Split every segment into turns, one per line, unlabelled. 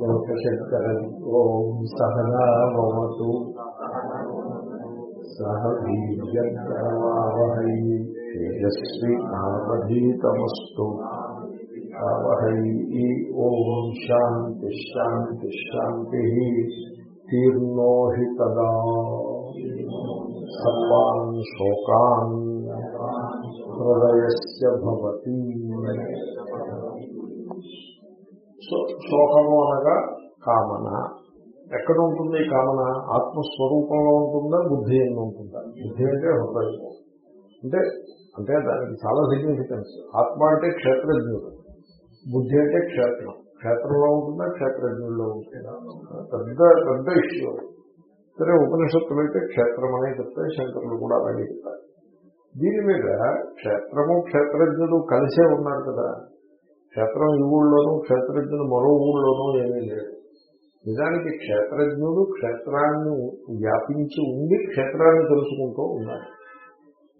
లోకశంకరం ఓం సహనావతు సహ వీర్యవహై తేజస్వి నామధీతమస్తు అవహై ఓం శాంతి శాంతి శాంతి తీర్ణో హి తదా సర్వాన్ శోకాన్ హృదయస్య శోకము అనగా కామన. ఎక్కడ ఉంటుంది కామన? ఆత్మస్వరూపంలో ఉంటుందా? బుద్ధి ఎన్ని ఉంటుందా? బుద్ధి అంటే హృదయం. అంటే అంటే దానికి చాలా సిగ్నిఫికెన్స్ ఆత్మ అంటే క్షేత్రజ్ఞుడు. బుద్ధి అంటే క్షేత్రం. క్షేత్రంలో ఉంటుందా? క్షేత్రజ్ఞుల్లో ఉంటుందా? పెద్ద పెద్ద ఇష్యూ సరే ఉపనిషత్తులు అయితే క్షేత్రం అనే చెప్తాయి శంకరులు కూడా అలాగే చెప్తారు. దీని మీద క్షేత్రము క్షేత్రజ్ఞుడు కలిసే ఉన్నారు కదా. క్షేత్రం ఈ ఊళ్ళోనూ క్షేత్రజ్ఞుడు మరో ఊళ్ళోనూ ఏమీ లేదు. నిజానికి క్షేత్రజ్ఞుడు క్షేత్రాన్ని వ్యాపించి ఉండి క్షేత్రాన్ని తెలుసుకుంటూ ఉన్నాడు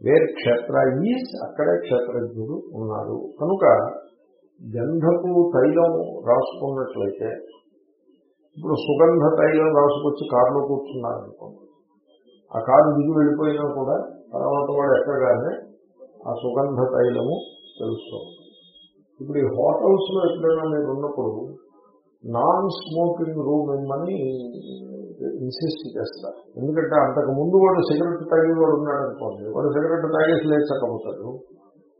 వేర్ క్షేత్ర ఈస్ అక్కడే క్షేత్రజ్ఞుడు ఉన్నాడు కనుక గంధపు తైలం రాసుకున్నట్లయితే ఇప్పుడు సుగంధ తైలం రాసుకొచ్చి కారులో కూర్చున్నారు అనుకోండి ఆ కారు దిగి వెళ్ళిపోయినా కూడా తర్వాత వాడు ఎక్కగానే ఆ సుగంధ తైలము తెలుస్తుంది. ఇప్పుడు ఈ హోటల్స్లో ఎప్పుడైనా మీరు ఉన్నప్పుడు నాన్ స్మోకింగ్ రూమ్ ఇమ్మని ఇన్సిస్ట్ చేస్తారు. ఎందుకంటే అంతకు ముందు వాడు సిగరెట్ తాగి వాడు ఉన్నాడు అనుకోండి. వాడు సిగరెట్ తాగేసి లేచకపోతాడు.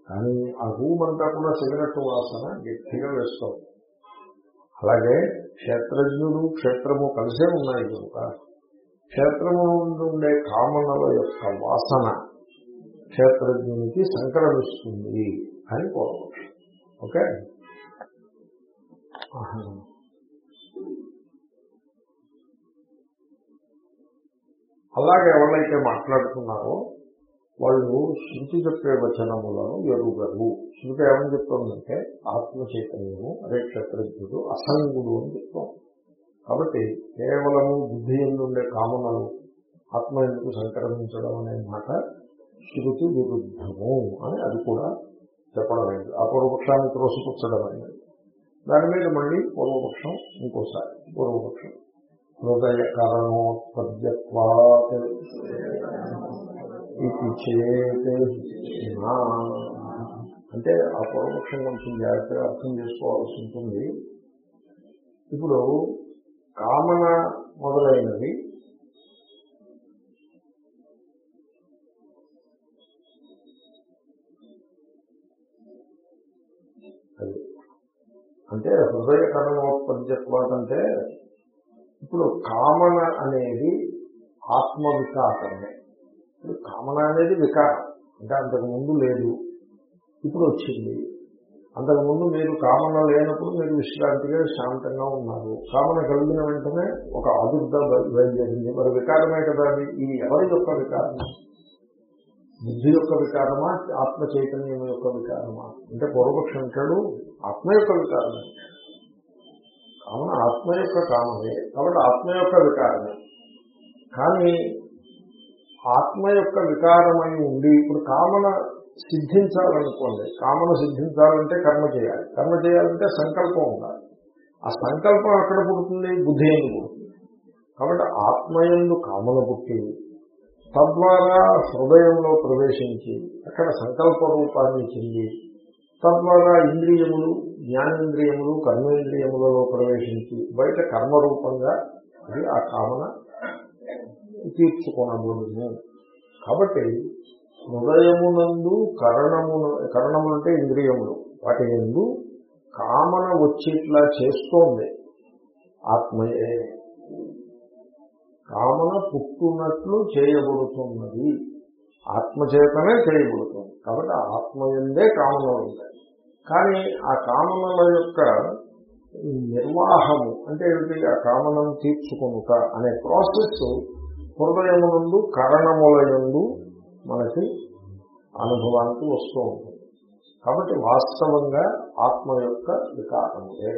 కానీ ఆ రూమ్ అంతా కూడా సిగరెట్ వాసన గట్టిగా వేస్తుంది అలాగే క్షేత్రజ్ఞుడు క్షేత్రము కలిసే ఉన్నాయి కనుక క్షేత్రము ఉండే కామనల యొక్క వాసన క్షేత్రజ్ఞునికి సంక్రమిస్తుంది అని కోరవచ్చు. ఓకే అలాగే ఎవరైతే మాట్లాడుతున్నారో వాళ్ళు శృతి చెప్పే వచనములను ఎరుగరు. శృతి ఏమని చెప్తోందంటే ఆత్మ చైతన్యము అదే క్షత్రజ్ఞుడు అసంగుడు అని చెప్తాం. కాబట్టి కేవలము బుద్ధి ఉండే కామనలు ఆత్మ ఎందుకు సంక్రమించడం అనే మాట శృతి విరుద్ధము అని అది కూడా చెప్పడమైంది ఆ పూర్వపక్షాన్ని త్రోసిపుచ్చడమైంది దాని మీద మళ్ళీ పూర్వపక్షం ఇంకోసారి. పూర్వపక్షం. హృదయ కారణోత్పద్యత్వాత్ ఇది చేతే అంటే ఆ పూర్వపక్షం కొంచెం జాగ్రత్తగా అర్థం చేసుకోవాల్సి ఉంటుంది. ఇప్పుడు కామన మొదలైనవి అంటే హృదయ కరణోత్పద్యత్వాత్ అంటే ఇప్పుడు కామన అనేది ఆత్మ వికాసమే ఇప్పుడు కామన అనేది వికారం. అంటే అంతకుముందు లేదు ఇప్పుడు వచ్చింది. అంతకుముందు మీరు కామన లేనప్పుడు మీరు విశ్రాంతిగా శాంతంగా ఉన్నారు. కామన కలిగిన వెంటనే ఒక ఆదుర్ద బయలుదేరింది. మరి వికారమే కదా ఇది ఎవరి యొక్క వికారం? బుద్ధి యొక్క వికారమా ఆత్మ చైతన్యం యొక్క వికారమా? అంటే పూర్వపక్షం అంటాడు ఆత్మ యొక్క వికారమే. కామన ఆత్మ యొక్క కామనే కాబట్టి ఆత్మ యొక్క వికారమే. కానీ ఆత్మ యొక్క వికారమై ఉండి ఇప్పుడు కామన సిద్ధించాలనుకోండి కామన సిద్ధించాలంటే కర్మ చేయాలి. కర్మ చేయాలంటే సంకల్పం ఉండాలి. ఆ సంకల్పం ఎక్కడ పుడుతుంది? బుద్ధి ఎందు పుడుతుంది. కాబట్టి ఆత్మయందు కామన పుట్టింది తద్వారా హృదయంలో ప్రవేశించి అక్కడ సంకల్ప రూపాన్ని చెంది తద్వారా ఇంద్రియములు జ్ఞానేంద్రియములు కర్మేంద్రియములలో ప్రవేశించి బయట కర్మరూపంగా అది ఆ కామన తీర్చుకొనబోదును కాబట్టి హృదయమునందు కరణమును కరణములు అంటే ఇంద్రియములు. వాటి ఎందు కామన వచ్చేట్లా చేస్తోంది. ఆత్మయే. కామన పుట్టునట్లు చేయబడుతున్నది. ఆత్మచేతనే చేయబడుతుంది. కాబట్టి ఆత్మయందే కామనలు ఉంటాయి. కానీ ఆ కామనల యొక్క నిర్వాహము అంటే ఏమిటి? ఆ కామనను తీర్చుకొనుట అనే ప్రాసెస్ హృదయమునందు కరణములయందు మనకి అనుభవానికి వస్తూ ఉంటుంది. కాబట్టి వాస్తవంగా ఆత్మ యొక్క వికారములే.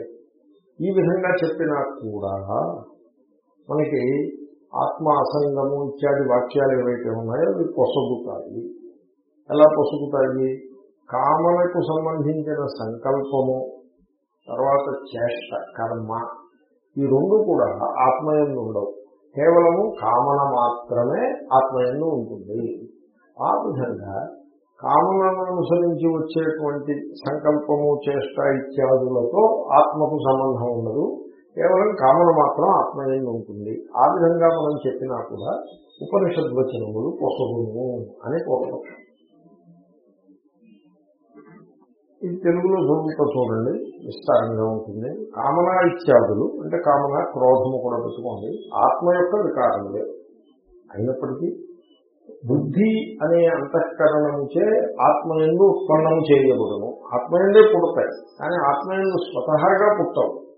ఈ విధంగా చెప్పినా కూడా మనకి ఆత్మ అసంగము ఇత్యాది వాక్యాలు ఏవైతే ఉన్నాయో అవి పొసగుతాయి. ఎలా పొసుగుతాయి? కామనకు సంబంధించిన సంకల్పము తర్వాత చేష్ట కర్మ ఈ రెండు కూడా ఆత్మయంలో ఉండవు. కేవలము కామన మాత్రమే ఆత్మయంలో ఉంటుంది. ఆ విధంగా కామనను అనుసరించి వచ్చేటువంటి సంకల్పము చేష్ట ఇత్యాదులతో ఆత్మకు సంబంధం ఉండదు. కేవలం కామన మాత్రం ఆత్మయందు ఉంటుంది. ఆ విధంగా మనం చెప్పినా కూడా ఉపనిషద్వచనములు పొసగుము అని పూర్వపక్షం ఇది తెలుగులో చదువుతా చూడండి విస్తారంగా ఉంటుంది. కామన ఇత్యాదులు అంటే కామన క్రోధము కూడా పెట్టుకోండి. ఆత్మ యొక్క వికారములే. అయినప్పటికీ బుద్ధి అనే అంతఃకరణముచే ఆత్మయందు ఉత్పన్నము చేయబడును. ఆత్మయందే పుడతాయి కానీ ఆత్మయందు స్వతహాగా పుట్టవు.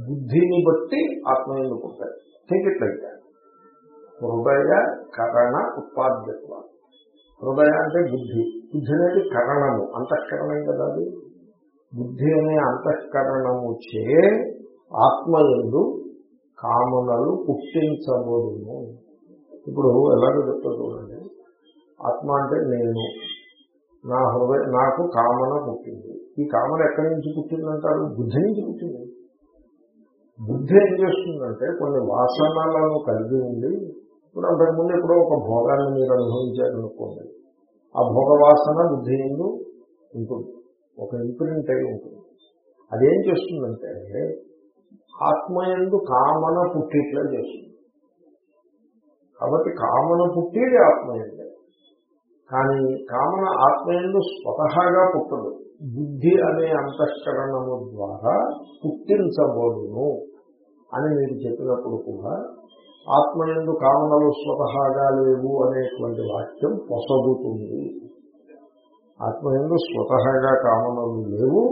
బుద్ధిని బట్టి ఆత్మయందు పుడతాయి తీకిట్లయితే హృదయ కరణ ఉత్పాద్యత్వ. హృదయ అంటే బుద్ధి. బుద్ధి అనేది కరణము అంతఃకరణం కదా అది. బుద్ధి అనే అంతఃకరణము చే ఆత్మయందు కామనలు పుట్టించబోదును ఇప్పుడు ఎలాగో చెప్తా చూడండి. ఆత్మ అంటే నేను. నా హృదయ నాకు కామన పుట్టింది. ఈ కామన ఎక్కడి నుంచి పుట్టిందంటారు? బుద్ధి నుంచి పుట్టింది. బుద్ధి ఏం చేస్తుందంటే కొన్ని వాసనలను కలిగి ఉండి ఇప్పుడు అంతకుముందు ఎప్పుడో ఒక భోగాన్ని మీరు అనుభవించారనుకోండి ఆ భోగ వాసన బుద్ధి ఎందు ఉంటుంది. ఒక ఇంప్రింట్ అయి ఉంటుంది. అదేం చేస్తుందంటే ఆత్మయందు కామన పుట్టిట్లా చేస్తుంది. కాబట్టి కామన పుట్టేది ఆత్మయందే కానీ కామన ఆత్మయందు స్వతహాగా పుట్టదు. బుద్ధి అనే అంతఃకరణము ద్వారా పుట్టించబోదును అని మీరు చెప్పినప్పుడు కూడా ఆత్మయందు కామనలు స్వతహాగా లేవు అనేటువంటి వాక్యం పొసగుతుంది. ఆత్మయందు స్వతహాగా కామనలు లేవు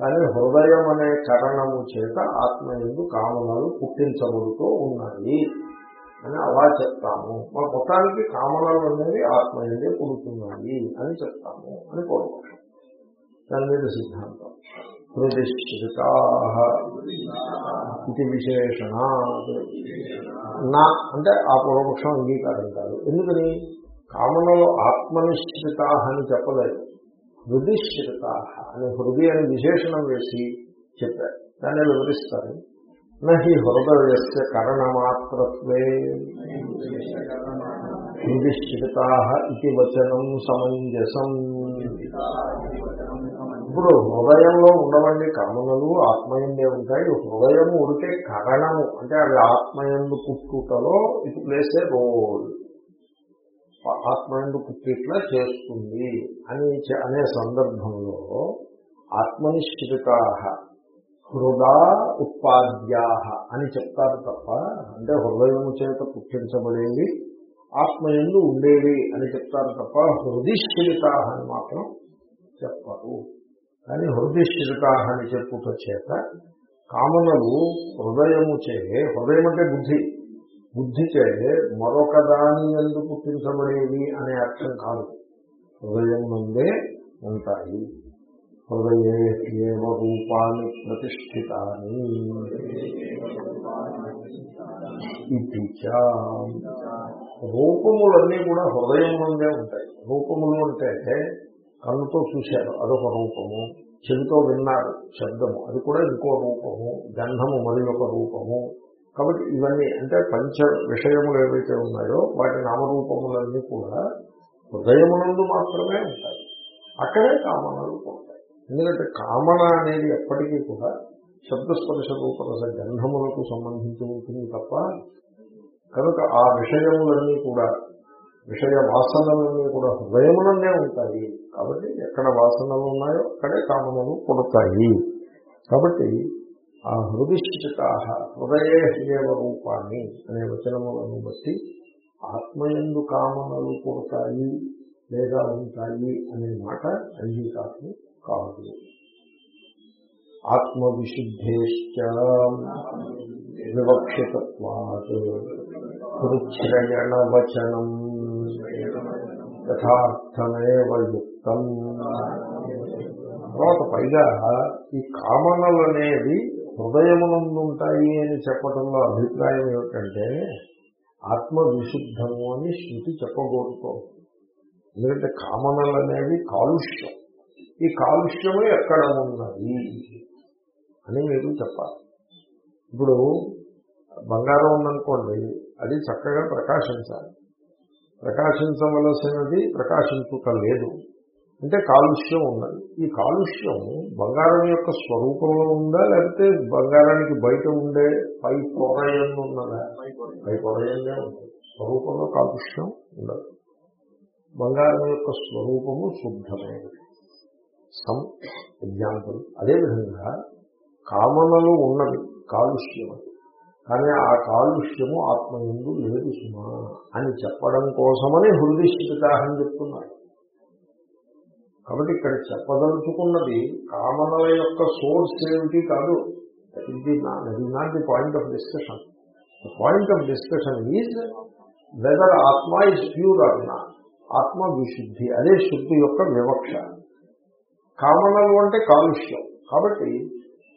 కానీ హృదయం అనే కరణము చేత ఆత్మయందు కామనలు పుట్టించబడుతూ ఉన్నాయి అని అలా చెప్తాము. మా మొత్తానికి కామనలు అనేవి ఆత్మయందే పుడుతున్నాయి అని చెప్తాము అని కోరుకుంటాం దాని మీద సిద్ధాంతం. ప్రతిష్ఠితా ఇది విశేషణ. నా అంటే ఆ పూర్వపక్షం అంగీకారం కాదు. ఎందుకని? కామనలో ఆత్మనిశ్చిత అని చెప్పలేదు. హృదిశ్చిత అనే హృదయ అని విశేషణం వేసి చెప్పారు. దాన్ని వివరిస్తారు? నహి హృదయస్య కరణమాత్రత్వే. హృదిశ్చిత ఇది వచనం సమంజసం. ఇప్పుడు హృదయంలో ఉండవండి కర్మలు ఆత్మయందే ఉంటాయి. హృదయము ఉడికే కరణము అంటే అవి ఆత్మయందు పుట్టుటలో ఇటు ప్లేసే రోల్. ఆత్మయందు పుట్టిట్లా చేస్తుంది అని అనే సందర్భంలో ఆత్మనిశ్చిత హృదా ఉత్పాద్యా అని చెప్తారు తప్ప అంటే హృదయము చేత పుట్టించబడేవి ఆత్మయందు ఉండేవి అని చెప్తారు తప్ప హృదిశ్చిత అని మాత్రం చెప్పరు. కానీ హృదయశ్రిత అని చెప్పుట చేత కామనలు హృదయము చే హృదయం అంటే బుద్ధి. బుద్ధి చే మరొక దాని ఎందుకు పుట్టించబడేవి అనే అర్థం కాదు. హృదయం నుండే ఉంటాయి. హృదయే ఏవ రూపాన్ని ప్రతిష్ఠితాన్ని ఇది రూపములన్నీ కూడా హృదయం నుండే ఉంటాయి. రూపములు అంటే కన్నుతో చూశారు. అదొక రూపము. చెవితో విన్నారు శబ్దము. అది కూడా ఇంకో రూపము గంధము మరి ఒక రూపము. కాబట్టి ఇవన్నీ అంటే పంచ విషయములు ఏవైతే ఉన్నాయో వాటి నామరూపములన్నీ కూడా హృదయమునందు మాత్రమే ఉంటాయి. అక్కడే కామనలు ఉంటాయి ఎందుకంటే కామన అనేది ఎప్పటికీ కూడా శబ్దస్పర్శ రూపరస గంధములకు సంబంధించి ఉంటుంది తప్ప కనుక ఆ విషయములన్నీ కూడా విషయ వాసనలన్నీ కూడా హృదయములనే ఉంటాయి. కాబట్టి ఎక్కడ వాసనలు ఉన్నాయో అక్కడే కామనలు పుడతాయి. కాబట్టి ఆ హృదిష్ఠిత హృదయే హృదయ రూపాన్ని అనే వచనములను బట్టి ఆత్మయందు కామనలు పుడతాయి లేదా ఉంటాయి అనే మాట అంగీకారం కాదు. ఆత్మవిశుద్ధేశ్చ వివక్షితత్వాత్. హృచ్ఛ్రయణ వచనం యథార్థమేవ యుక్తం. తర్వాత పైగా ఈ కామనలు అనేవి హృదయమునందుంటాయి అని చెప్పడంలో అభిప్రాయం ఏమిటంటే ఆత్మ విశుద్ధము అని శృతి చెప్పకూడదు. ఎందుకంటే కామనలు అనేవి కాలుష్యం. ఈ కాలుష్యము ఎక్కడ ఉన్నది అని మీరు చెప్పాలి. ఇప్పుడు బంగారం ఉందనుకోండి అది చక్కగా ప్రకాశించాలి. ప్రకాశించవలసినది ప్రకాశించుట లేదు. అంటే కాలుష్యం ఉన్నది. ఈ కాలుష్యం బంగారం యొక్క స్వరూపంలో ఉందా లేకపోతే బంగారానికి బయట ఉండే పై పొరయంగా ఉన్నదా? పై పొరయంగా ఉంది. స్వరూపంలో కాలుష్యం ఉండదు. బంగారం యొక్క స్వరూపము శుద్ధమైనది. Some example. అదేవిధంగా కామనలు ఉన్నవి కాలుష్యం కానీ ఆ కాలుష్యము ఆత్మయందు లేదు సుమా అని చెప్పడం కోసమని హృదయస్థితాహని చెప్తున్నారు. కాబట్టి ఇక్కడ చెప్పదలుచుకున్నది కామనల యొక్క సోర్స్ ఏమిటి కాదు. ఇది not the point of discussion the point of discussion is whether atma is pure or atma విశుద్ధి అదే శుద్ధి యొక్క వివక్ష. కామనలు అంటే కాలుష్యం. కాబట్టి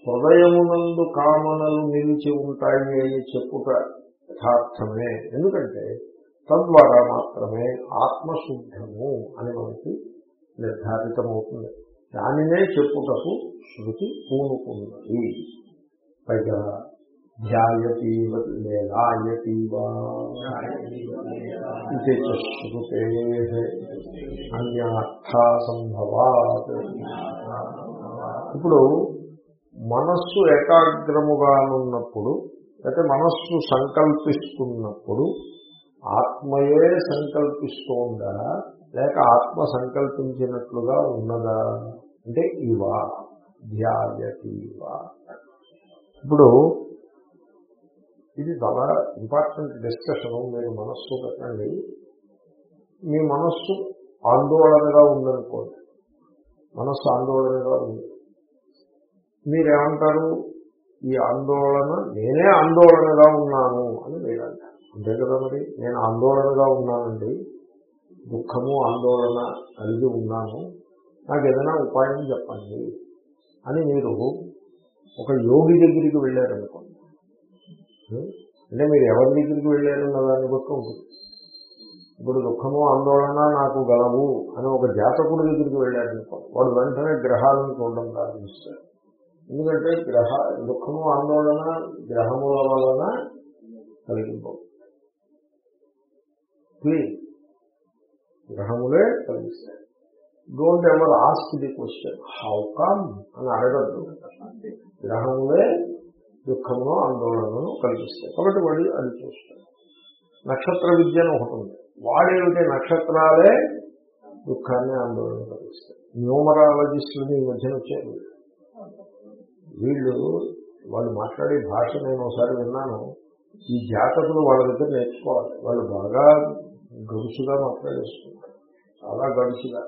హృదయమునందు కామనలు నిలిచి ఉంటాయి అని చెప్పుట యథార్థమే. ఎందుకంటే తద్వారా మాత్రమే ఆత్మశుద్ధము అని మనకి నిర్ధారితమవుతుంది. దానినే చెప్పుటకు శృతి పూనుకున్నది. పైగా ధ్యాయతీవ లేలాయతీవా. ఇది చ శృతే అన్యార్థా సంభవాత్ ఇప్పుడు మనస్సు ఏకాగ్రముగానున్నప్పుడు అయితే మనస్సు సంకల్పిస్తున్నప్పుడు ఆత్మయే సంకల్పిస్తోందా లేక ఆత్మ సంకల్పించినట్లుగా ఉన్నదా? అంటే ఇవా ధ్యాయతీవా ఇప్పుడు ఇది చాలా ఇంపార్టెంట్ డిస్కషన్ మీరు మనస్సు పెట్టండి. మీ మనస్సు ఆందోళనగా ఉందనుకోండి. మనస్సు ఆందోళనగా ఉంది. మీరేమంటారు? ఈ ఆందోళన నేనే ఆందోళనగా ఉన్నాను అని మీరు అంటారు అంతే కదా మరి? నేను ఆందోళనగా ఉన్నానండి. దుఃఖము ఆందోళన కలిగి ఉన్నాను. నాకు ఏదైనా ఉపాయం చెప్పండి అని మీరు ఒక యోగి దగ్గరికి వెళ్ళారనుకోండి. అంటే మీరు ఎవరి దగ్గరికి వెళ్ళారన్న దాన్ని బట్టి ఉంటుంది. ఇప్పుడు దుఃఖము ఆందోళన నాకు గలవు అని ఒక జాతకుడి దగ్గరికి వెళ్ళారనుకోండి. వాడు వెంటనే గ్రహాలను చూడడం ప్రారంభిస్తాడు ఎందుకంటే గ్రహ దుఃఖము ఆందోళన గ్రహముల వలన కలిగిపోతుంది క్లీన్. గ్రహములే కలిగిస్తాయి. Don't ever ask the question how come అని అడగద్దు. గ్రహములే దుఃఖమును ఆందోళనను కలిగిస్తాయి. కాబట్టి వాడు అది చూస్తాడు నక్షత్ర విద్య అని ఒకటి ఉంది. వాడేమిటి నక్షత్రాలే దుఃఖాన్ని ఆందోళన కలిగిస్తాయి. న్యూమరాలజిస్టులు ఈ మధ్యన వచ్చారు. వీళ్ళు వాళ్ళు మాట్లాడే భాష నేను ఒకసారి విన్నాను. ఈ జాతకులు వాళ్ళ దగ్గర నేర్చుకోవాలి. వాళ్ళు బాగా గడుసుగా మాట్లాడేసుకుంటారు. చాలా గడుసుగా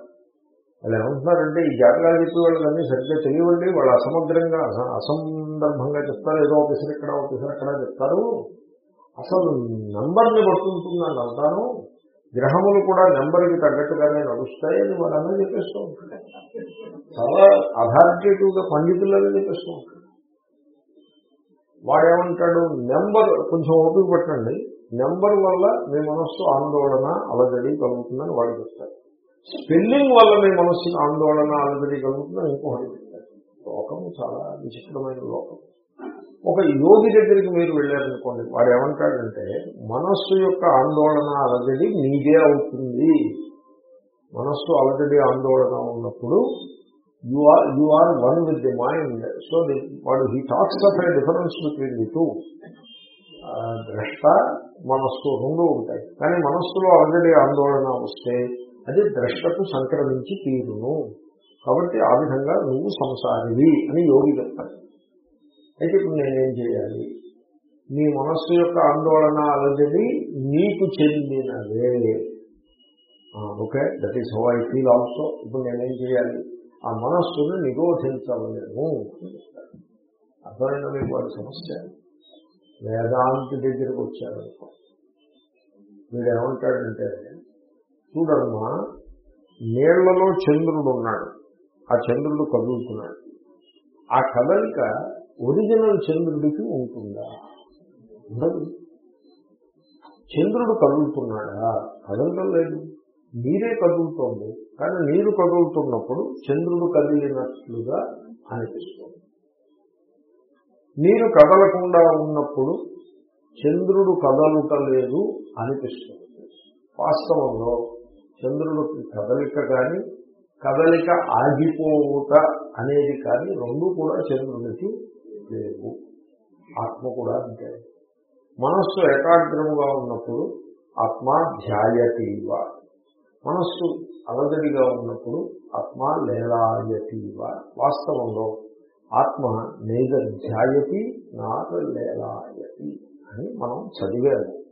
వాళ్ళు ఏమంటున్నారంటే ఈ జాతకాలు చెప్పి వాళ్ళకన్నీ సరిగ్గా తెలియవండి. వాళ్ళు అసమగ్రంగా అసందర్భంగా చెప్తారు. ఏదో ఒకసారి ఇక్కడ ఒకసారి అక్కడ చెప్తారు. అసలు నంబర్ని పట్టుకుంటుందని అంటాను. గ్రహములు కూడా నెంబర్కి తగ్గట్టుగానే నడుస్తాయి అని వాళ్ళు చెప్పేస్తూ ఉంటారు చాలా అథారిటేటివ్గా పండితులని చెప్పేస్తూ ఉంటాడు. వాడేమంటాడు నెంబర్ కొంచెం ఓపిక పెట్టండి. నెంబర్ వల్ల మీ మనస్సు ఆందోళన అలజడి కలుగుతుందని వాడు చెప్తారు స్పెల్లింగ్ వల్ల మీ మనస్సుకి ఆందోళన అలజడి కలుగుతుందని ఇంకొకటి చెప్తారు లోకము చాలా విచిత్రమైన లోకం. ఒక యోగి దగ్గరికి మీరు వెళ్ళారనుకోండి వాడు ఏమంటాడంటే మనస్సు యొక్క ఆందోళన అలజడి మీదే అవుతుంది. మనస్సు అలజడి ఆందోళన ఉన్నప్పుడు you are you are one with the mind so వాడు he talks of a difference between the two ద్రష్ట మనస్సు రెండు ఉంటాయి. కానీ మనస్సులో ఆల్రెడీ ఆందోళన వస్తే అది ద్రష్టకు సంక్రమించి తీరును. కాబట్టి ఆ విధంగా నువ్వు సంసారివి అని యోగి చెప్తాడు. అయితే ఇప్పుడు నేనేం చేయాలి? మీ మనస్సు యొక్క ఆందోళన అలజడి నీకు చెందినదే. Okay? That is how I feel also ఇప్పుడు నేనేం చేయాలి? ఆ మనస్సును నిరోధించవలేము అర్థమైన మీకు వాడి సమస్య? వేదాంతి దగ్గరకు వచ్చారనుకో వీడు ఏమంటాడంటే చూడమ్మా నీళ్ళలో చంద్రుడు ఉన్నాడు ఆ చంద్రుడు కదులుతున్నాడు. ఆ కదలిక ఒరిజినల్ చంద్రుడికి ఉంటుందా? ఉండదు. చంద్రుడు కదులుతున్నాడా? కదలడం లేదు. నీరే కదులుతోంది. కానీ నీరు కదులుతున్నప్పుడు చంద్రుడు కదిలినట్లుగా అనిపిస్తుంది. నీరు కదలకుండా ఉన్నప్పుడు చంద్రుడు కదలుటలేదు అనిపిస్తుంది. వాస్తవంలో చంద్రుడికి కదలిక కానీ కదలిక ఆగిపోవుట అనేది కానీ రెండు కూడా చంద్రునికి లేవు ఆత్మ కూడా అంతే. మనస్సు ఏకాగ్రముగా ఉన్నప్పుడు ఆత్మ ధ్యాయతీవ. మనస్సు అలజడిగా ఉన్నప్పుడు ఆత్మ లేలాయతీవ. వాస్తవంలో ఆత్మ నేద ధ్యాయతి నాట లేలాయతి అని మనం చదివాము.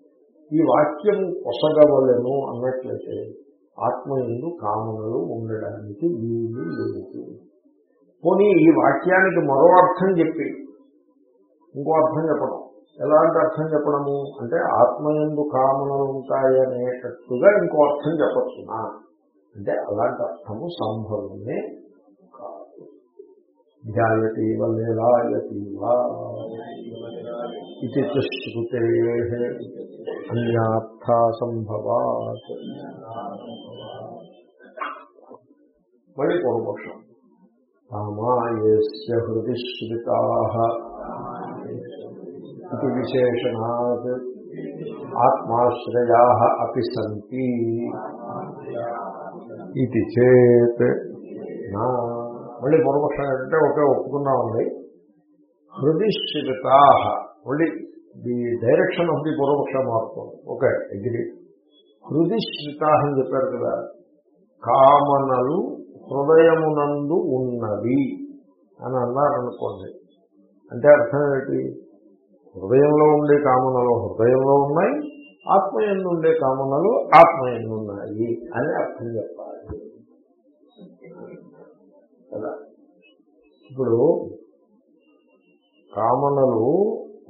ఈ వాక్యం కొసగవలను అన్నట్లయితే ఆత్మ ఎందు కామనలు ఉండడానికి వీలు లేదు. పోనీ ఈ వాక్యానికి మరో అర్థం చెప్పి. ఇంకో అర్థం చెప్పడం. ఎలాంటి అర్థం చెప్పడము? అంటే ఆత్మయందు కామనలు ఉంటాయనేటట్టుగా ఇంకో అర్థం చెప్పచ్చునా అంటే అలాంటి అర్థము సంభవమే కాదు. ధ్యాయతీవ లేలాయతీవ ఇది శ్రుతే అన్యార్థ సంభవాత్. మళ్ళీ పూర్వపక్షం. కామాయేస్య హృది శ్రుతా ఇది విశేషణాత్. ఆత్మాశ్రయా అపి సంతి. ఇది చేత్. నా. మళ్ళీ పూర్వపక్షం ఏంటంటే ఒకే ఒప్పుకున్నామండి హృది శ్రుతా మళ్ళీ ది డైరెక్షన్ ఆఫ్ ది పూర్వపక్ష మారుతుంది ఓకే అగ్రి హృదిశ్రిత అని చెప్పారు కదా. కామనలు హృదయమునందు ఉన్నది అని అన్నారనుకోండి. అంటే అర్థం ఏమిటి హృదయంలో ఉండే కామనలు హృదయంలో ఉన్నాయి ఆత్మయందు ఉండే కామనలు ఆత్మయందు ఉన్నాయి అని అర్థం చెప్పాలి. కదా? ఇప్పుడు కామనలు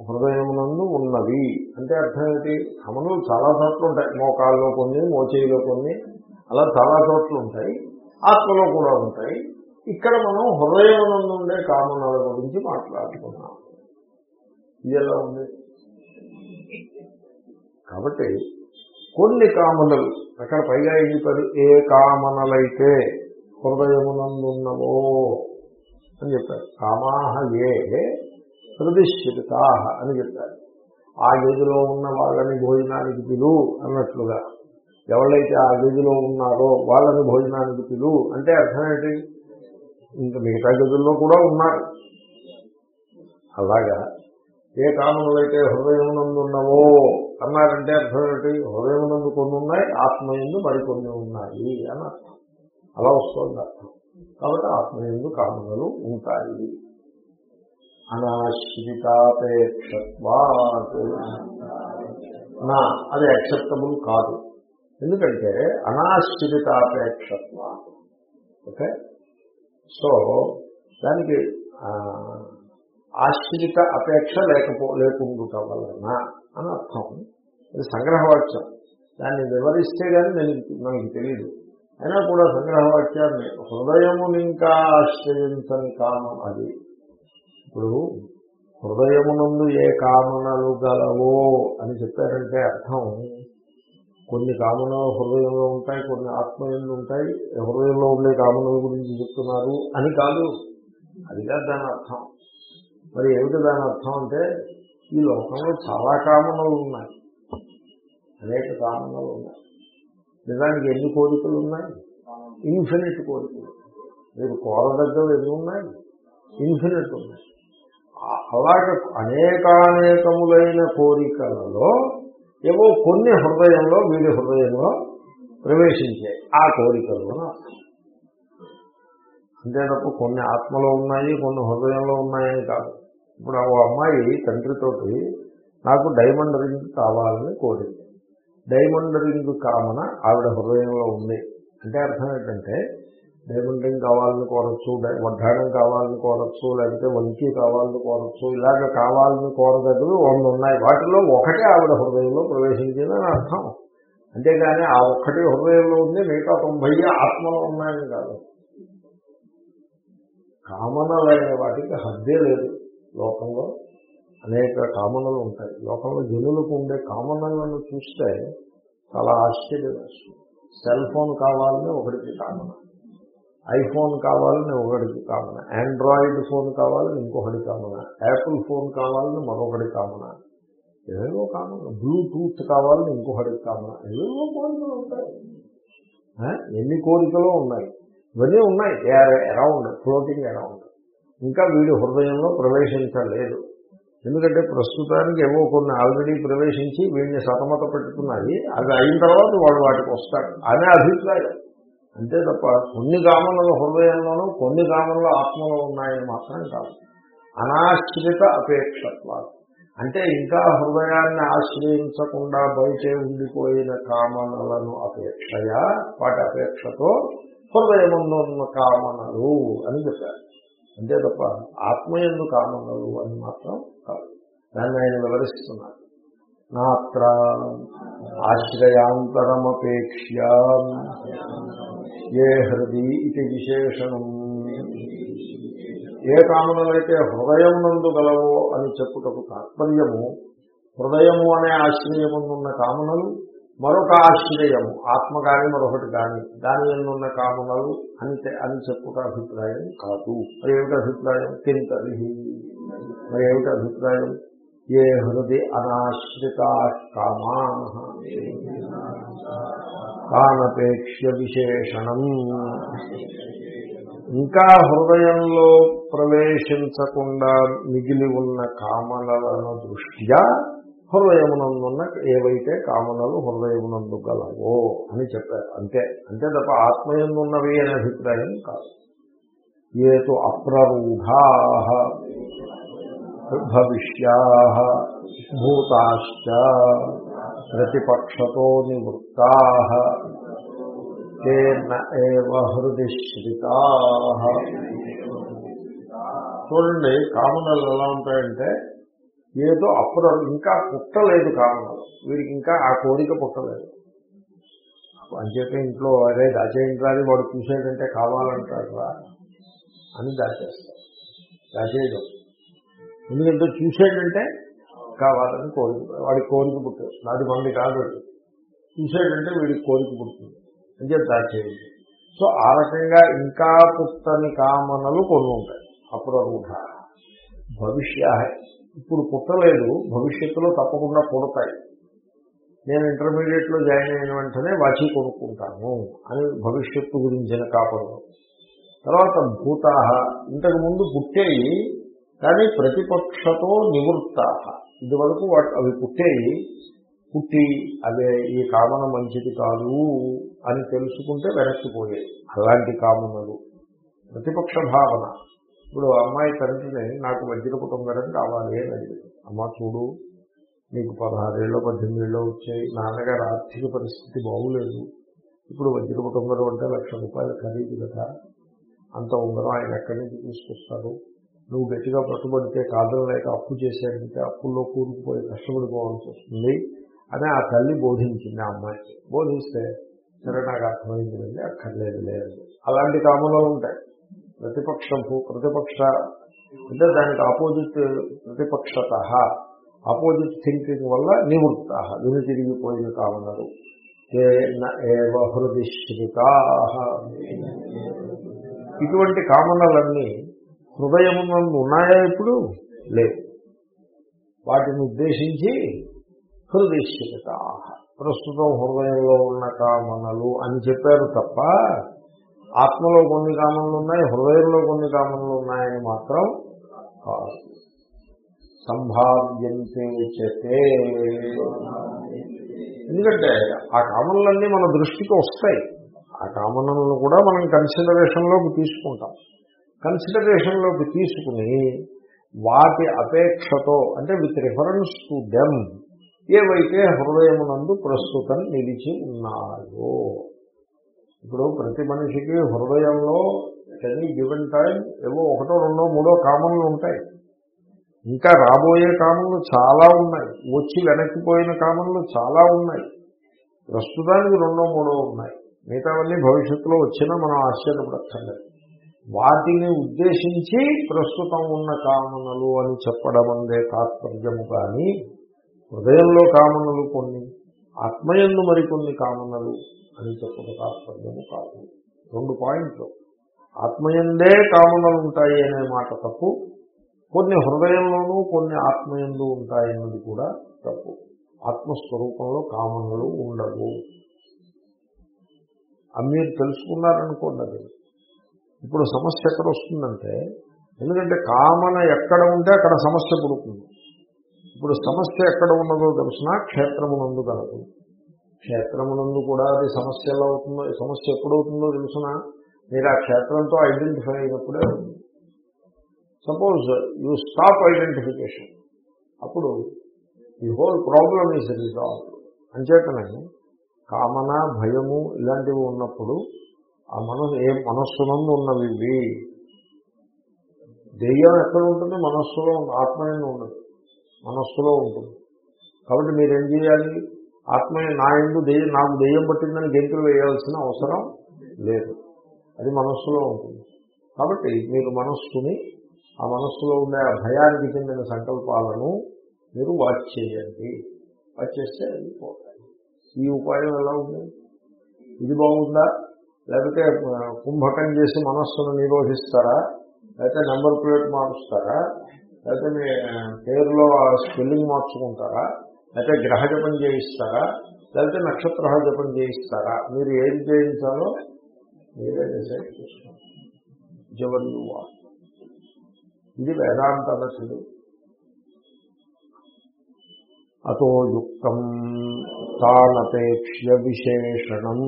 హృదయమునందు ఉన్నవి అంటే అర్థం ఏంటి? కామనలు చాలా చోట్ల ఉంటాయి మోకాల్లో కొన్ని మోచేయిలో కొన్ని అలా చాలా చోట్ల ఉంటాయి ఆత్మలో కూడా ఉంటాయి. ఇక్కడ మనం హృదయమునందు ఉండే కామనల గురించి మాట్లాడుకున్నాం. ఇది ఎలా ఉంది? కాబట్టి కొన్ని కామనలు అక్కడ పైగా ఏం చెప్పారు? ఏ కామనలైతే హృదయమునందున్నవో అని చెప్పారు. కామాహ ఏ హృదిశ్రితా అని చెప్పారు. ఆ గదిలో ఉన్న వాళ్ళని భోజనానికి పిలు అన్నట్లుగా. ఎవరైతే ఆ గదిలో ఉన్నారో వాళ్ళని భోజనానికి పిలు అంటే అర్థం ఏంటి? ఇంకా మిగతా గదుల్లో కూడా ఉన్నారు. అలాగా? ఏ కామములైతే హృదయమునందున్నవో అన్నారంటే అర్థం ఏంటి? హృదయమునందు కొన్ని ఉన్నాయి ఆత్మయందు మరికొన్ని ఉన్నాయి అని అర్థం. అలా వస్తుంది అర్థం. కాబట్టి ఆత్మయందు కామనలు ఉంటాయి. అనాశ్రితాపేక్షత్వా నా అది యాక్సెప్టబుల్ కాదు. ఎందుకంటే అనాశ్రితాపేక్షత్వా. ఓకే? సో దానికి ఆశ్రిత అపేక్ష లేకపో లేకుండా వలన అని అర్థం. ఇది సంగ్రహవాక్యం దాన్ని వివరిస్తే కానీ నేను నాకు తెలియదు అయినా కూడా సంగ్రహవాక్యాన్ని హృదయముని ఇంకా ఆశ్రయించని కామం అది. ఇప్పుడు హృదయమునందు ఏ కామనలు గలవో అని చెప్పారంటే అర్థం కొన్ని కామనలు హృదయంలో ఉంటాయి కొన్ని ఆత్మయంలో ఉంటాయి. హృదయంలో ఉండే కామనల గురించి చెప్తున్నారు అని కాదు. అది కాదు దాని అర్థం. మరి ఏమిటి దాని అర్థం అంటే ఈ లోకంలో చాలా కామనలు ఉన్నాయి. అనేక కామనలు ఉన్నాయి. నిజానికి ఎన్ని కోరికలు ఉన్నాయి? ఇన్ఫినిట్ కోరికలు. మీరు కోరదగ్గలు ఎన్ని ఉన్నాయి? ఇన్ఫినిట్ ఉన్నాయి. అలాగే అనేకానేకములైన కోరికలలో ఏవో కొన్ని హృదయంలో వీడి హృదయంలో ప్రవేశించాయి. ఆ కోరికలు అని అర్థం. అంతే తప్ప కొన్ని ఆత్మలో ఉన్నాయి కొన్ని హృదయంలో ఉన్నాయని కాదు. ఇప్పుడు ఓ అమ్మాయి తండ్రితోటి నాకు డైమండ్ రింగ్ కావాలని కోరింది. డైమండ్ రింగ్ కామన ఆవిడ హృదయంలో ఉంది. అంటే అర్థం ఏంటంటే డైమండ్ రింగ్ కావాలని కోరచ్చు వడ్డాణం కావాలని కోరచ్చు లేకపోతే వంకి కావాలని కోరచ్చు ఇలాగ కావాలని కోరదగ్గలు వంద ఉన్నాయి. వాటిలో ఒకటే ఆవిడ హృదయంలో ప్రవేశించిందని అర్థం. అంతేగాని ఆ ఒక్కటి హృదయంలో ఉంది మిగతా తొంభై ఆత్మలో ఉన్నాయని కాదు. కామనలైన వాటికి హద్దే లేదు లోకంలో. అనేక కామనలు ఉంటాయి. లోకంలో జనులకు ఉండే కామనలను చూస్తే చాలా ఆశ్చర్యం సెల్ ఫోన్ కావాలని ఒకటికి కామన. ఐఫోన్ కావాలని ఒకడికి కామన. ఆండ్రాయిడ్ ఫోన్ కావాలని ఇంకొకటి కామన. యాపిల్ ఫోన్ కావాలని మరొకటి కామన. ఏవేవో కామన. బ్లూటూత్ కావాలని ఇంకొకటి కామన. ఏవేవో కోరికలు ఉంటాయి. ఎన్ని కోరికలు ఉన్నాయి? ఇవన్నీ ఉన్నాయి. Around floating around. ఇంకా వీడి హృదయంలో ప్రవేశించలేదు. ఎందుకంటే ప్రస్తుతానికి ఏవో కొన్ని ఆల్రెడీ ప్రవేశించి వీడిని సతమత పెట్టుకున్నాయి. అది అయిన తర్వాత వాడు వాటికి వస్తాడు అనే అభిప్రాయం. అంతే తప్ప కొన్ని కామనలు హృదయంలోనూ కొన్ని కామనలు ఆత్మలో ఉన్నాయని మాత్రం కాదు. అనాశ్రిత అపేక్షత్వాలు. అంటే ఇంకా హృదయాన్ని ఆశ్రయించకుండా బయటే ఉండిపోయిన కామనలను అపేక్షయా? వాటి అపేక్షతో హృదయముందు ఉన్న కామనలు అని చెప్పారు. అంతే తప్ప ఆత్మయందు కామనలు అని మాత్రం కాదు. దాన్ని ఆయన వివరిస్తున్నారు. నాత్ర ఆశ్రయాంతరమపేక్ష్య. ఏ హృది ఇది విశేషణం. ఏ కామనలైతే హృదయం నందు గలవో అని చెప్పుటకు తాత్పర్యము హృదయము అనే ఆశ్రయమునున్న కామనలు మరొక ఆశ్రయము ఆత్మ కాని మరొకటి కానీ దాని ఎందున్న కామనలు అంతే అని చెప్పుట అభిప్రాయం కాదు. మరి ఏమిటి అభిప్రాయం? కింతరి మరి ఏమిటి అభిప్రాయం? ఏ హృది అనాశ్రిత కామా తానపేక్ష్య విశేషణం. ఇంకా హృదయంలో ప్రవేశించకుండా మిగిలి ఉన్న కామనలను దృష్ట్యా హృదయమునందున్న ఏవైతే కామనలు హృదయమునందు గలవో అని చెప్పారు. అంతే అంతే తప్ప ఆత్మయందున్నవి అనే అభిప్రాయం కాదు. ఏతో అప్రరూఢా. భవిష్యా భూతాశ్చ ప్రతిపక్షతో నివృత్తా తేన హృది శ్రితా చూడండి కామనలు ఎలా ఉంటాయంటే ఏదో అప్పుడు ఇంకా పుట్టలేదు కామనలు. వీడికి ఇంకా ఆ కోరిక పుట్టలేదు. అంచేత ఇంట్లో అరే దాచేయండి రాని వాడు చూసేటంటే కావాలంటాడు రా అని దాచేస్తాడు దాచేయడం. ఎందుకంటే చూసేటంటే కావాలని కోరిక వాడికి కోరిక పుట్టేస్తుంది నాది మంది కాదు చూసేటంటే వీడికి కోరిక పుడుతుంది. అంటే దాచేయండి సో ఆ రకంగా ఇంకా పుట్టని కామనలు కొన్ని ఉంటాయి. అప్పుడు భవిష్య ఇప్పుడు పుట్టలేదు భవిష్యత్తులో తప్పకుండా పుడతాయి. నేను ఇంటర్మీడియట్లో జాయిన్ అయిన వెంటనే వాచి కొనుక్కుంటాను అని భవిష్యత్తు గురించిన కాపడం తర్వాత భూతాహ. ఇంతకు ముందు పుట్టేయి కానీ ప్రతిపక్షతో నివృత్త ఇది వరకు అవి పుట్టేవి. పుట్టి అదే ఈ కామన మంచిది కాదు అని తెలుసుకుంటే వెనక్కిపోయాయి అలాంటి కామనలు. ప్రతిపక్ష భావన. ఇప్పుడు అమ్మాయి తండ్రిని నాకు వజ్రపు తొందరం కావాలి అని అడిగింది. అమ్మ చూడు నీకు పదహారేళ్ళు పద్దెనిమిదిలో వచ్చాయి. నాన్నగారు ఆర్థిక పరిస్థితి బాగులేదు. ఇప్పుడు వజ్రపు తొందరం అంటే లక్ష రూపాయలు ఖరీదు కదా. అంత ఉంగరం ఆయన ఎక్కడి నుంచి తీసుకొస్తారు? నువ్వు గట్టిగా పట్టుబడితే కాదనలేక అప్పు చేశాడంటే అప్పుల్లో కూరుకుపోయి కష్టపడిపోవాల్సి వస్తుంది అని ఆ తల్లి బోధించింది ఆ అమ్మాయికి. బోధిస్తే సరే నాకు అర్థమైంది అక్కర్లేదు లేదు అలాంటి కామనలు ఉంటాయి. ప్రతిపక్షం ప్రతిపక్ష అంటే దానికి ఆపోజిట్ ప్రతిపక్షత ఆపోజిట్ థింకింగ్ వల్ల నివృత్త విని తిరిగిపోయిన కామనలు. తేన ఇటువంటి కామనలన్నీ హృదయమునందు ఉన్నాయా ఇప్పుడు? లేవు. వాటిని ఉద్దేశించి హృదయశ్యత ప్రస్తుతం హృదయంలో ఉన్న కామనలు అని చెప్పారు తప్ప ఆత్మలో కొన్ని కామనలు ఉన్నాయి హృదయంలో కొన్ని కామనలు ఉన్నాయని మాత్రం కాదు. సంభావ్యంతే చేతే. ఎందుకంటే ఆ కామనలన్నీ మన దృష్టికి వస్తాయి. ఆ కామనలను కూడా మనం కన్సిడరేషన్లోకి తీసుకుంటాం. కన్సిడరేషన్లోకి తీసుకుని వాటి అపేక్షతో అంటే విత్ రిఫరెన్స్ టు దెమ్ ఏవైతే హృదయమునందు ప్రస్తుతం నిలిచి ఉన్నాయో. ఇప్పుడు ప్రతి మనిషికి హృదయంలో ఎనీ గివెన్ టైం ఏవో ఒకటో రెండో మూడో కామన్లు ఉంటాయి. ఇంకా రాబోయే కామన్లు చాలా ఉన్నాయి. వచ్చి వెనక్కిపోయిన కామన్లు చాలా ఉన్నాయి. ప్రస్తుతానికి రెండో మూడో ఉన్నాయి. మిగతావన్నీ భవిష్యత్తులో వచ్చినా మనం ఆశ్చర్యపడక్కర్లేదు. వాటిని ఉద్దేశించి ప్రస్తుతం ఉన్న కామనలు అని చెప్పడం అందే తాత్పర్యము కానీ హృదయంలో కామనలు కొన్ని ఆత్మయందు మరికొన్ని కామనలు అని చెప్పడం తాత్పర్యము కాదు. రెండు పాయింట్లు. ఆత్మయందే కామనలు ఉంటాయి అనే మాట తప్పు. కొన్ని హృదయంలోనూ కొన్ని ఆత్మయందు ఉంటాయన్నది కూడా తప్పు. ఆత్మస్వరూపంలో కామనలు ఉండవు. అది మీరు తెలుసుకున్నారనుకోండి అది. ఇప్పుడు సమస్య ఎక్కడ వస్తుందంటే ఎందుకంటే కామన ఎక్కడ ఉంటే అక్కడ సమస్య పుడుతుంది. ఇప్పుడు సమస్య ఎక్కడ ఉన్నదో తెలిసిన క్షేత్రమునందు కలదు. క్షేత్రమునందు కూడా అది సమస్య ఎలా అవుతుందో సమస్య ఎప్పుడవుతుందో తెలిసిన మీరు ఆ క్షేత్రంతో ఐడెంటిఫై అయినప్పుడే సపోజ్ యూ స్టాప్ ఐడెంటిఫికేషన్ అప్పుడు ఈ హోల్ ప్రాబ్లం ఈజ్ రిజాల్వ్ అంచేతనే కామన భయము ఇలాంటివి ఉన్నప్పుడు ఆ మనసు ఏ మనస్సునందు ఉన్నవి ఇవి దెయ్యం ఎక్కడ ఉంటుంది? మనస్సులో ఉంది ఉండదు మనస్సులో ఉంటుంది. కాబట్టి మీరేం చేయాలి? ఆత్మ నా ఎందు దెయ్యం నాకు దెయ్యం పట్టిందని గెంతులు వేయాల్సిన అవసరం లేదు. అది మనస్సులో ఉంటుంది. కాబట్టి మీరు మనస్సుని ఆ మనస్సులో ఉండే ఆ భయానికి చెందిన సంకల్పాలను మీరు వాచ్ చేయండి. వాచ్ చేస్తే అది పోతాయి. ఈ ఉపాయం ఎలా ఉంది? ఇది బాగుందా? లేకపోతే కుంభకం చేసి మనస్సును నిరోధిస్తారా? లేకపోతే నెంబర్ ప్లేట్ మారుస్తారా లేకపోతే మీ ఆ, పేరులో స్పెల్లింగ్ మార్చుకుంటారా? లేకపోతే గ్రహ జపం చేయిస్తారా? లేకపోతే నక్షత్ర జపం చేయిస్తారా? మీరు ఏం చేయించాలో మీరే డిసైడ్ చేసుకోండి. ఇది వేదాంత దశలు అతో యుక్తం తానపేక్ష్య విశేషణం.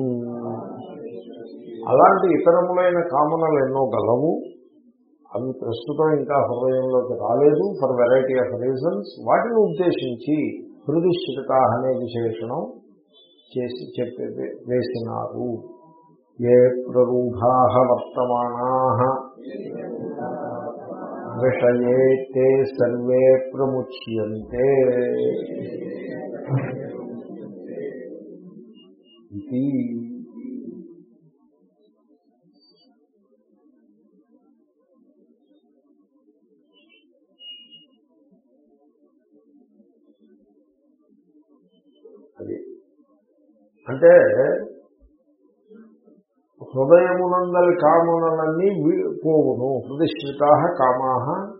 అలాంటి ఇతరములైన కామనలు ఎన్నో గలవు. అవి ప్రస్తుతం ఇంకా హృదయంలోకి రాలేదు ఫర్ వెరైటీ ఆఫ్ రీజన్స్ వాటిని ఉద్దేశించి హృదిశ్రిత అనే విశేషణం చేసి చెప్పే వేసినారు. ఏ ప్రరూఢా వర్తమానా విషయే తే సర్వే ప్రముచ్యంతే. ఇది అంటే హృదయమునందరి కామనలన్నీ వీ- పోవును. హృదయశ్రితా కామాహ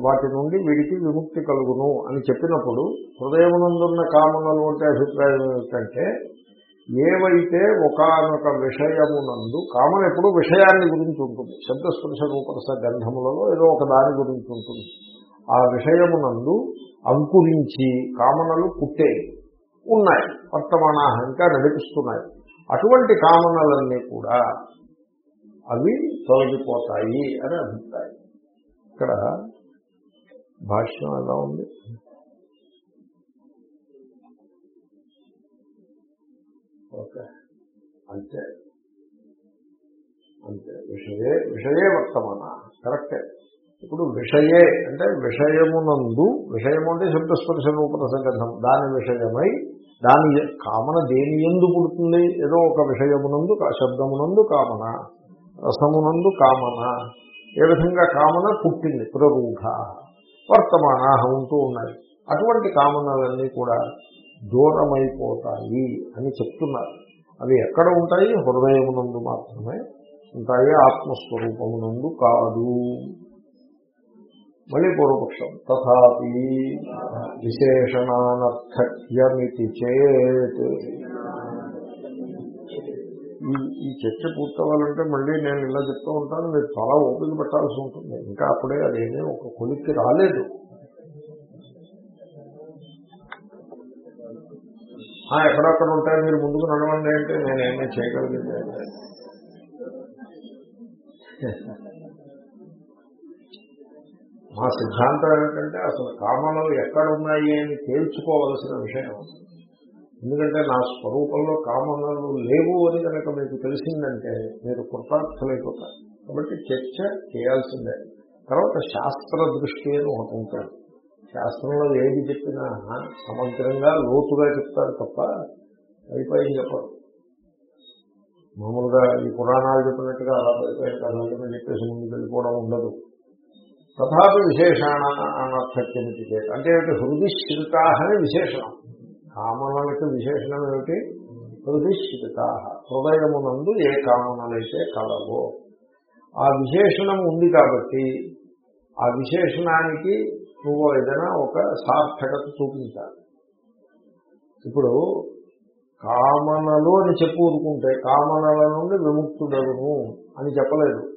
వాటి నుండి వీడికి విముక్తి కలుగును అని చెప్పినప్పుడు హృదయమునందున్న కామనలు అంటే అభిప్రాయం ఏమిటంటే ఏవైతే ఒకానొక విషయమునందు కామన ఎప్పుడు విషయాన్ని గురించి ఉంటుంది. శబ్దస్పర్శ రూపరస గంధములలో ఏదో ఒక దాని గురించి ఉంటుంది. ఆ విషయమునందు అంకురించి కామనలు పుట్టేవి ఉన్నాయి. వర్తమాన ఇంకా నడిపిస్తున్నాయి. అటువంటి కామనలన్నీ కూడా అవి తొలగిపోతాయి అని అభిప్రాయం. ఇక్కడ భాష్యం ఎలా ఉంది? ఓకే. అంతే. అంతే. విషయే విషయే వర్తమాన. కరెక్టే. ఇప్పుడు విషయే అంటే విషయమునందు విషయము అంటే శబ్దస్పర్శ రూపరస గంధం దాని విషయమై దాని కామన దేని ఎందు పుడుతుంది? ఏదో ఒక విషయమునందు శబ్దమునందు కామన రసమునందు కామన. ఏ విధంగా కామన? పుట్టింది ప్రరూఢ. వర్తమాన ఉంటూ ఉన్నాయి. అటువంటి కామనలన్నీ కూడా దూరమైపోతాయి అని చెప్తున్నారు. అవి ఎక్కడ ఉంటాయి? హృదయమునందు మాత్రమే ఉంటాయి ఆత్మస్వరూపమునందు కాదు. మళ్ళీ పూర్వపక్షం. తథాపి విశేషణానర్థక్యమితి చేత్. ఈ ఈ చర్చ పూర్తవ్వాలంటే మళ్ళీ నేను ఇలా చెప్తూ ఉంటాను మీరు చాలా ఓపిక పెట్టాల్సి ఉంటుంది. ఇంకా అప్పుడే అదేమీ ఒక కొలిక్కి రాలేదు. ఎక్కడక్కడ ఉంటాయి మీరు ముందుకు నడవండి అంటే నేనేమీ చేయగలిగింది మా సిద్ధాంతం ఏమిటంటే అసలు కామనలు ఎక్కడ ఉన్నాయి అని తేల్చుకోవలసిన విషయం. ఎందుకంటే నా స్వరూపంలో కామనలు లేవు అని కనుక మీకు తెలిసిందంటే మీరు కృతార్థులైపోతారు. కాబట్టి చర్చ చేయాల్సిందే. తర్వాత శాస్త్ర దృష్టి అని ఒకటి ఉంటుంది. శాస్త్రంలో ఏది చెప్పినా సమగ్రంగా లోతుగా చెప్తారు తప్ప అయిపోయి చెప్పరు. మామూలుగా ఈ పురాణాలు చెప్పినట్టుగా అలా పైపైన కథలు చెప్పేసి ముందుకు వెళ్ళిపోవడం ఉండదు. తథాపి విశేషాణ అనర్థక్యమితి చేత. అంటే ఏమిటి? హృదిశ్రితా అని విశేషణం. కామనలకి విశేషణం ఏమిటి? హృదిశ్రిత హృదయమునందు ఏ కామనలైతే కలవో. ఆ విశేషణం ఉంది కాబట్టి ఆ విశేషణానికి నువ్వు ఏదైనా ఒక సార్థకత చూపించాలి. ఇప్పుడు కామనలు అని చెప్పు ఊరుకుంటే కామనల నుండి విముక్తుడను అని చెప్పలేదు.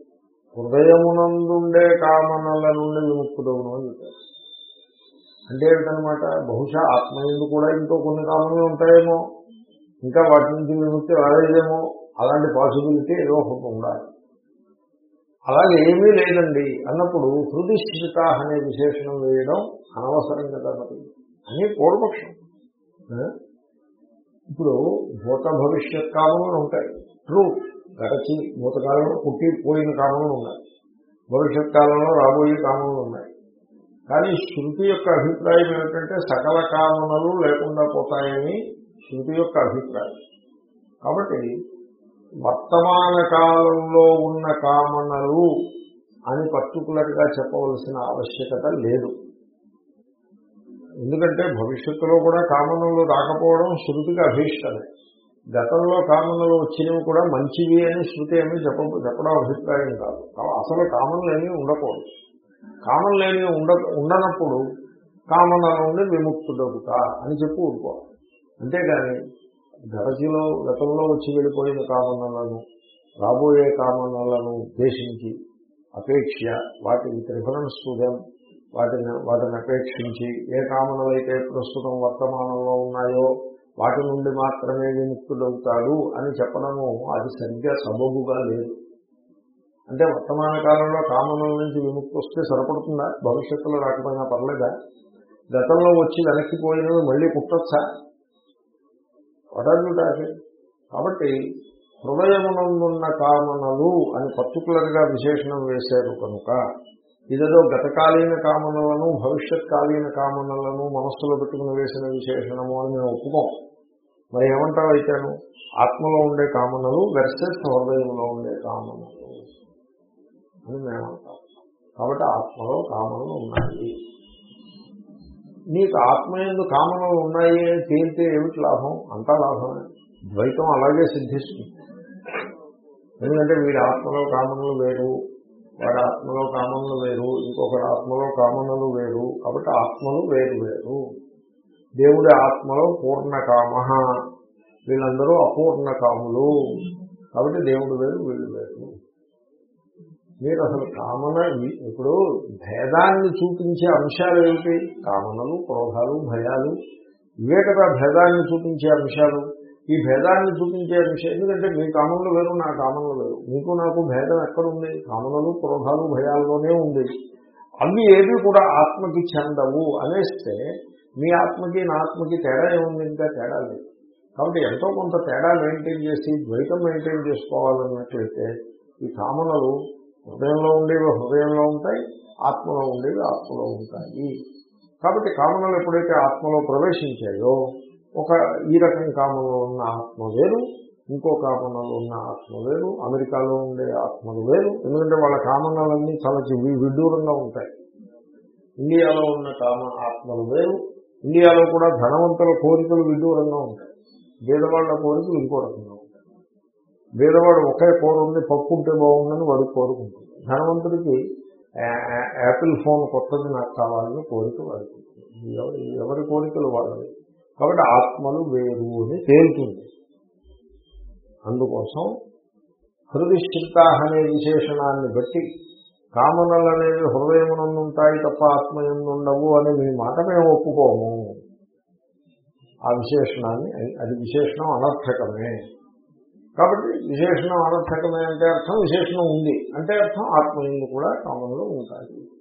హృదయమునందుండే కామనల నుండి విముక్తుడవును అని చెప్పారు. అంటే ఏమిటనమాట? బహుశా ఆత్మయందు కూడా ఇంకో కొన్ని కామనలు ఉంటాయేమో. ఇంకా వాటి నుంచి విముక్తి రాలేదేమో. అలాంటి పాసిబిలిటీ ఏదో ఒకటి ఉండాలి. అలాగే ఏమీ లేదండి. అన్నప్పుడు హృదిశ్రిత అనే విశేషణం వేయడం అనవసరం కదా మరి అని పూర్వపక్షం ఇప్పుడు భూత భవిష్యత్ కాలంలో ఉంటాయి. ట్రూ గడచి భూతకాలంలో పుట్టిపోయిన కామనలు ఉన్నాయి. భవిష్యత్ కాలంలో రాబోయే కామనలు ఉన్నాయి. కానీ శృతి యొక్క అభిప్రాయం ఏమిటంటే సకల కామనలు లేకుండా పోతాయని శృతి యొక్క అభిప్రాయం. కాబట్టి వర్తమాన కాలంలో ఉన్న కామనలు అని పర్టికులర్గా చెప్పవలసిన ఆవశ్యకత లేదు. ఎందుకంటే భవిష్యత్తులో కూడా కామనలు రాకపోవడం శృతికి అభీష్టమే. గతంలో కామనలు వచ్చినవి కూడా మంచివి అని శృతి ఏమీ చెప్ప చెప్పడం అభిప్రాయం కాదు. అసలు కామనలు ఏమీ ఉండకూడదు. కామనలు ఏమీ ఉండ ఉండనప్పుడు కామనల నుండి విముక్తుడవుతా అని చెప్పి ఊరుకోవాలి. అంతేగాని గడచిలో గతంలో వచ్చి వెళ్ళిపోయిన కామనలను రాబోయే కామనలను ఉద్దేశించి అపేక్ష వాటిని ప్రిఫరెన్స్ చూద్దాం వాటిని వాటిని అపేక్షించి ఏ కామనలైతే ప్రస్తుతం వర్తమానంలో ఉన్నాయో వాటి నుండి మాత్రమే విముక్తుడవుతాడు అని చెప్పడము అది సరిగ్గా సబబుగా లేదు. అంటే వర్తమాన కాలంలో కామనల నుంచి విముక్తి వస్తే సరిపడుతుందా? భవిష్యత్తులో రాకపోయినా పర్లేదా? గతంలో వచ్చి వెనక్కిపోయినవి మళ్ళీ పుట్టొచ్చా? వడలు కాబట్టి హృదయమునందున్న కామనలు అని పర్టికులర్గా విశేషణం వేశారు కనుక ఇదేదో గతకాలీన కామనలను భవిష్యత్ కాలీన కామనలను మనస్సులో పెట్టుకుని వేసిన విశేషణము అని మేము ఒప్పుకోం. మరి ఏమంటావు అయితేను? ఆత్మలో ఉండే కామనలు వెర్సెస్ హృదయంలో ఉండే కామనలు అని మేమంటాం కాబట్టి ఆత్మలో కామనలు ఉన్నాయి. నీకు ఆత్మ ఎందు కామనలు ఉన్నాయి అని తేలితే ఏమిటి లాభం? అంతా లాభమే. ద్వైతం అలాగే సిద్ధిస్తుంది. ఎందుకంటే వీడి ఆత్మలో కామనలు వేరు. వాడి ఆత్మలో కామనలు వేరు ఇంకొకటి ఆత్మలో కామనలు వేరు కాబట్టి ఆత్మలు వేరు వేరు. దేవుడి ఆత్మలో పూర్ణ కామ వీళ్ళందరూ అపూర్ణ కాములు కాబట్టి దేవుడు వేరు వీళ్ళు వేరు. మీరు అసలు కామన ఇప్పుడు భేదాన్ని చూపించే అంశాలు ఏమిటి? కామనలు క్రోధాలు భయాలు ఇవే కదా భేదాన్ని చూపించే అంశాలు. ఈ భేదాన్ని చూపించే విషయం. ఎందుకంటే మీ కామనలు వేరు నా కామనలు వేరు. మీకు నాకు భేదం ఎక్కడుంది? కామనలు క్రోధాలు భయాల్లోనే ఉంది. అవి ఏవి కూడా ఆత్మకి చెందవు అనేస్తే మీ ఆత్మకి నా ఆత్మకి తేడా ఏముంది? ఇంకా తేడా లేదు. కాబట్టి ఎంతో కొంత తేడా మెయింటైన్ చేసి ద్వైతం మెయింటైన్ చేసుకోవాలన్నట్లయితే ఈ కామనలు హృదయంలో ఉండేవి హృదయంలో ఉంటాయి ఆత్మలో ఉండేవి ఆత్మలో ఉంటాయి. కాబట్టి కామనలు ఎప్పుడైతే ఆత్మలో ప్రవేశించాయో ఒక ఈ రకం కామనలో ఉన్న ఆత్మ వేరు ఇంకో కామనలో ఉన్న ఆత్మ వేరు అమెరికాలో ఉండే ఆత్మలు వేరు ఎందుకంటే వాళ్ళ కామనలన్నీ చాలా విడ్డూరంగా ఉంటాయి. ఇండియాలో ఉన్న కామ ఆత్మలు వేరు ఇండియాలో కూడా ధనవంతుల కోరికలు విడ్డూరంగా ఉంటాయి. పేదవాళ్ళ కోరికలు ఇంకో రకంగా ఉంటాయి. పేదవాడు ఒకే కోర ఉంది పప్పు ఉంటే బాగుందని వాడు కోరుకుంటుంది ధనవంతుడికి యాపిల్ ఫోన్ కొత్తది నాకు కావాలని కోరిక వాడుకుంటుంది ఎవరి కోరికలు వాళ్ళవి? కాబట్టి ఆత్మలు వేరు అని తేలుతుంది. అందుకోసం హృదిష్ఠిత అనే విశేషణాన్ని బట్టి కామనలు అనేవి హృదయమునందుంటాయి తప్ప ఆత్మయందు ఉండవు అని మీ మాట మేము ఒప్పుకోము. ఆ విశేషణాన్ని అది విశేషణం అనర్థకమే. కాబట్టి విశేషణం అనర్థకమే అంటే అర్థం విశేషణం ఉంది. అంటే అర్థం ఆత్మయందు కూడా కామనలు ఉంటాయి.